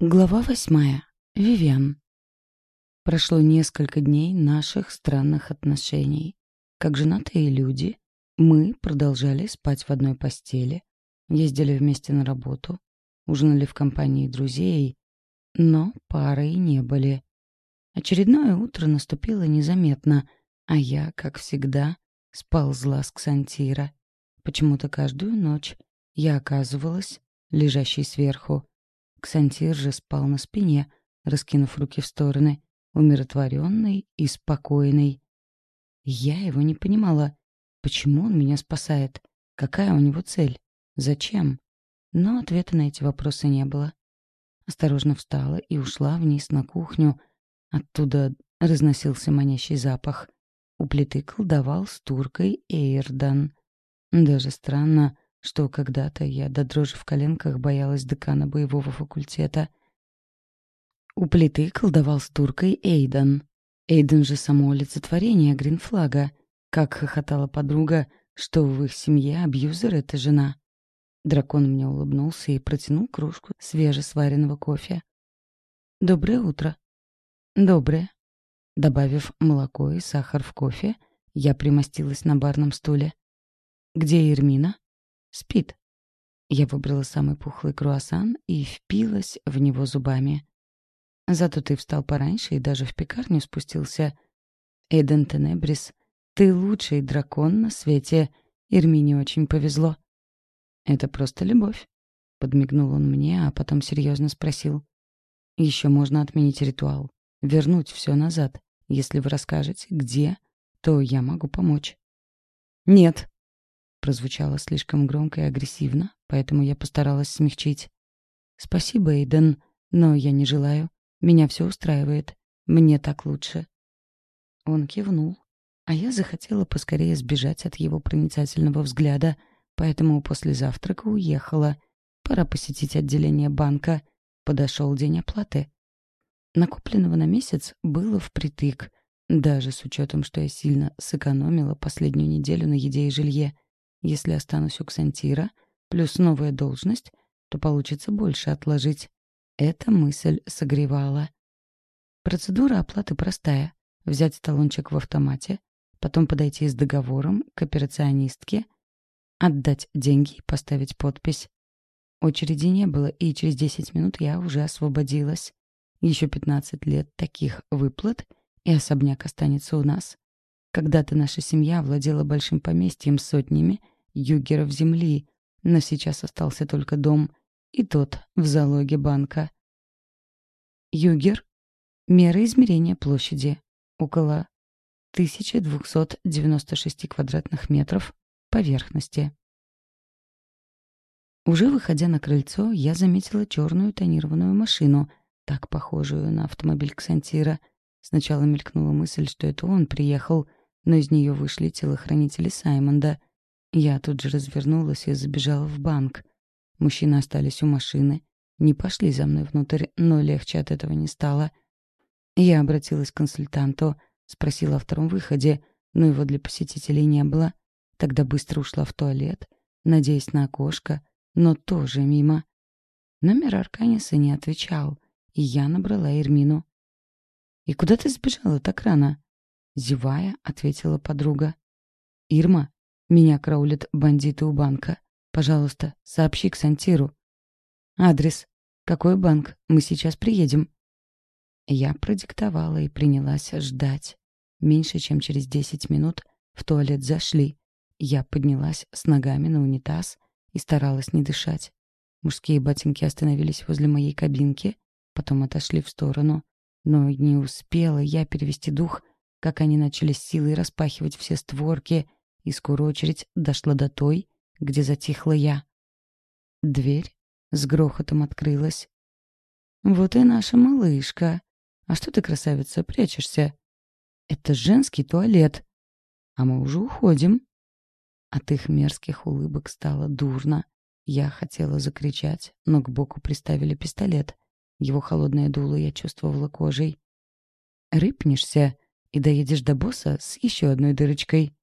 Глава восьмая. Вивиан. Прошло несколько дней наших странных отношений. Как женатые люди, мы продолжали спать в одной постели, ездили вместе на работу, ужинали в компании друзей, но парой не были. Очередное утро наступило незаметно, а я, как всегда, сползла с ксантира. Почему-то каждую ночь я оказывалась лежащей сверху, Ксантир же спал на спине, раскинув руки в стороны, умиротворенный и спокойный. Я его не понимала. Почему он меня спасает? Какая у него цель? Зачем? Но ответа на эти вопросы не было. Осторожно встала и ушла вниз на кухню. Оттуда разносился манящий запах. У плиты колдовал с туркой Эйрдан. Даже странно, что когда-то я до дрожи в коленках боялась декана боевого факультета. У плиты колдовал с туркой Эйден. Эйден же само олицетворение гринфлага. Как хохотала подруга, что в их семье абьюзер — это жена. Дракон мне улыбнулся и протянул кружку свежесваренного кофе. «Доброе утро». «Доброе». Добавив молоко и сахар в кофе, я примостилась на барном стуле. «Где Ирмина?» Спит. Я выбрала самый пухлый круассан и впилась в него зубами. Зато ты встал пораньше и даже в пекарню спустился. Эйден Тенебрис, ты лучший дракон на свете. Ирмине очень повезло. Это просто любовь. Подмигнул он мне, а потом серьезно спросил. Еще можно отменить ритуал. Вернуть все назад. Если вы расскажете, где, то я могу помочь. Нет, прозвучало слишком громко и агрессивно, поэтому я постаралась смягчить. «Спасибо, Эйден, но я не желаю. Меня все устраивает. Мне так лучше». Он кивнул, а я захотела поскорее сбежать от его проницательного взгляда, поэтому после завтрака уехала. Пора посетить отделение банка. Подошел день оплаты. Накопленного на месяц было впритык, даже с учетом, что я сильно сэкономила последнюю неделю на еде и жилье. Если останусь у Ксантира, плюс новая должность, то получится больше отложить. Эта мысль согревала. Процедура оплаты простая. Взять талончик в автомате, потом подойти с договором к операционистке, отдать деньги и поставить подпись. Очереди не было, и через 10 минут я уже освободилась. Еще 15 лет таких выплат, и особняк останется у нас. Когда-то наша семья владела большим поместьем с сотнями югеров земли, но сейчас остался только дом, и тот в залоге банка. Югер — мера измерения площади, около 1296 квадратных метров поверхности. Уже выходя на крыльцо, я заметила черную тонированную машину, так похожую на автомобиль Ксантира. Сначала мелькнула мысль, что это он приехал, но из нее вышли телохранители Саймонда — я тут же развернулась и забежала в банк. Мужчины остались у машины. Не пошли за мной внутрь, но легче от этого не стало. Я обратилась к консультанту, спросила о втором выходе, но его для посетителей не было. Тогда быстро ушла в туалет, надеясь на окошко, но тоже мимо. Номер Арканиса не отвечал, и я набрала Ирмину. «И куда ты сбежала так рано?» Зевая, ответила подруга. «Ирма, меня краулят бандиты у банка. Пожалуйста, сообщи к Сантиру. Адрес. Какой банк? Мы сейчас приедем. Я продиктовала и принялась ждать. Меньше чем через десять минут в туалет зашли. Я поднялась с ногами на унитаз и старалась не дышать. Мужские ботинки остановились возле моей кабинки, потом отошли в сторону. Но не успела я перевести дух, как они начали силой распахивать все створки и скоро очередь дошла до той, где затихла я. Дверь с грохотом открылась. «Вот и наша малышка. А что ты, красавица, прячешься? Это женский туалет. А мы уже уходим». От их мерзких улыбок стало дурно. Я хотела закричать, но к боку приставили пистолет. Его холодное дуло я чувствовала кожей. «Рыпнешься и доедешь до босса с еще одной дырочкой».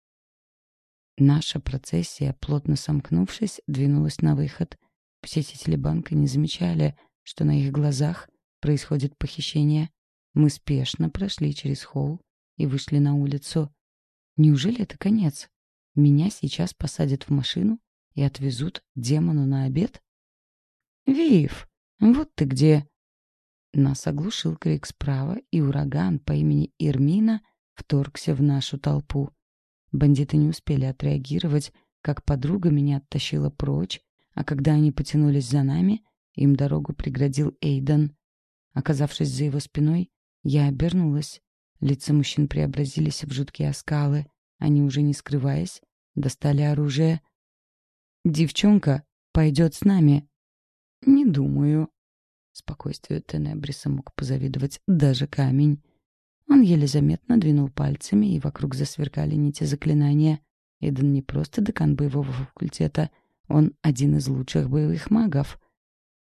Наша процессия, плотно сомкнувшись, двинулась на выход. Посетители банка не замечали, что на их глазах происходит похищение. Мы спешно прошли через холл и вышли на улицу. Неужели это конец? Меня сейчас посадят в машину и отвезут демону на обед? «Вив, вот ты где!» Нас оглушил крик справа, и ураган по имени Ирмина вторгся в нашу толпу. Бандиты не успели отреагировать, как подруга меня оттащила прочь, а когда они потянулись за нами, им дорогу преградил Эйден. Оказавшись за его спиной, я обернулась. Лица мужчин преобразились в жуткие оскалы. Они, уже не скрываясь, достали оружие. «Девчонка пойдет с нами». «Не думаю». Спокойствию Тенебриса мог позавидовать даже камень. Он еле заметно двинул пальцами, и вокруг засверкали нити заклинания. Эйден не просто декан боевого факультета, он один из лучших боевых магов.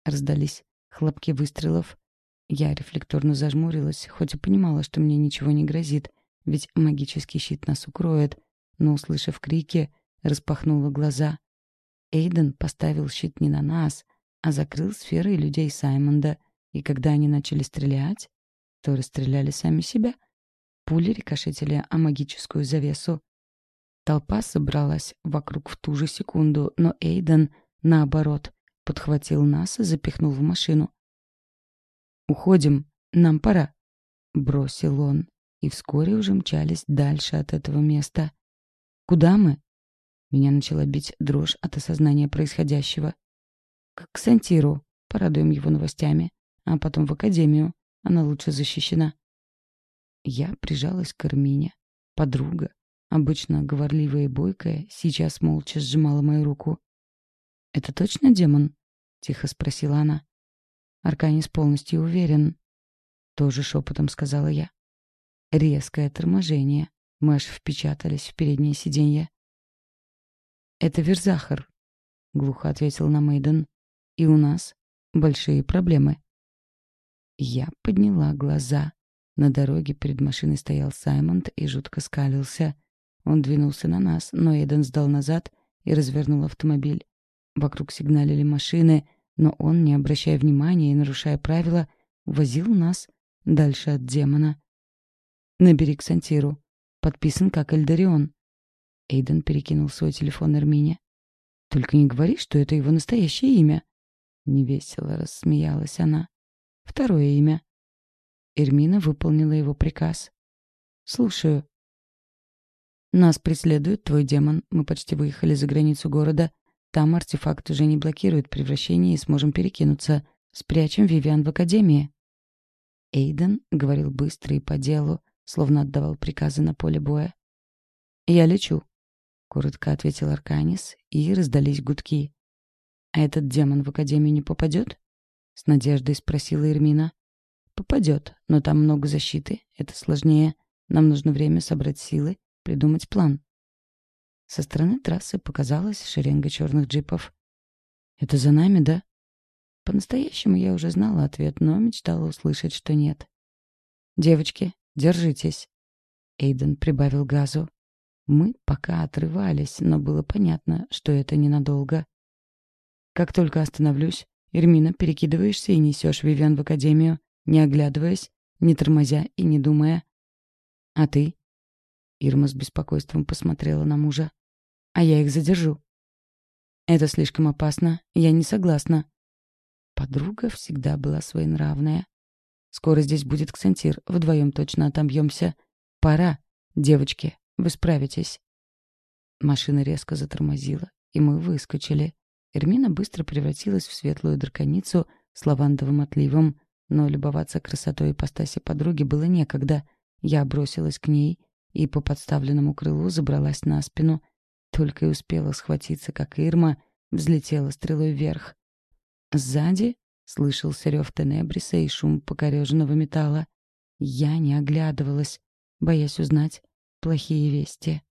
Раздались хлопки выстрелов. Я рефлекторно зажмурилась, хоть и понимала, что мне ничего не грозит, ведь магический щит нас укроет, но, услышав крики, распахнула глаза. Эйден поставил щит не на нас, а закрыл сферой людей Саймонда, и когда они начали стрелять, то расстреляли сами себя. Пули рикошетили о магическую завесу. Толпа собралась вокруг в ту же секунду, но Эйден, наоборот, подхватил нас и запихнул в машину. «Уходим, нам пора», — бросил он, и вскоре уже мчались дальше от этого места. «Куда мы?» Меня начала бить дрожь от осознания происходящего. «К Сантиру, порадуем его новостями, а потом в академию, она лучше защищена». Я прижалась к Армине. Подруга, обычно говорливая и бойкая, сейчас молча сжимала мою руку. «Это точно демон?» — тихо спросила она. Арканис полностью уверен. Тоже шепотом сказала я. Резкое торможение. Мы аж впечатались в переднее сиденье. «Это Верзахар», — глухо ответил на Мейден. «И у нас большие проблемы». Я подняла глаза. На дороге перед машиной стоял Саймонд и жутко скалился. Он двинулся на нас, но Эйден сдал назад и развернул автомобиль. Вокруг сигналили машины, но он, не обращая внимания и нарушая правила, возил нас дальше от демона. «Набери Ксантиру. Подписан как Эльдарион». Эйден перекинул свой телефон Эрмине. «Только не говори, что это его настоящее имя». Невесело рассмеялась она. «Второе имя». Эрмина выполнила его приказ. «Слушаю». «Нас преследует твой демон. Мы почти выехали за границу города. Там артефакт уже не блокирует превращение и сможем перекинуться. Спрячем Вивиан в академии». Эйден говорил быстро и по делу, словно отдавал приказы на поле боя. «Я лечу», — коротко ответил Арканис, и раздались гудки. «А этот демон в академию не попадет?» — с надеждой спросила Ирмина. «Попадет, но там много защиты, это сложнее. Нам нужно время собрать силы, придумать план». Со стороны трассы показалась шеренга черных джипов. «Это за нами, да?» По-настоящему я уже знала ответ, но мечтала услышать, что нет. «Девочки, держитесь!» Эйден прибавил газу. Мы пока отрывались, но было понятно, что это ненадолго. «Как только остановлюсь, Эрмина, перекидываешься и несешь Вивен в академию, не оглядываясь, не тормозя и не думая. А ты?» Ирма с беспокойством посмотрела на мужа а я их задержу. Это слишком опасно, я не согласна. Подруга всегда была своенравная. Скоро здесь будет Ксантир, вдвоем точно отобьемся. Пора, девочки, вы справитесь. Машина резко затормозила, и мы выскочили. Эрмина быстро превратилась в светлую драконицу с лавандовым отливом, но любоваться красотой ипостаси подруги было некогда. Я бросилась к ней и по подставленному крылу забралась на спину, только и успела схватиться, как Ирма взлетела стрелой вверх. Сзади слышался рев Тенебриса и шум покореженного металла. Я не оглядывалась, боясь узнать плохие вести.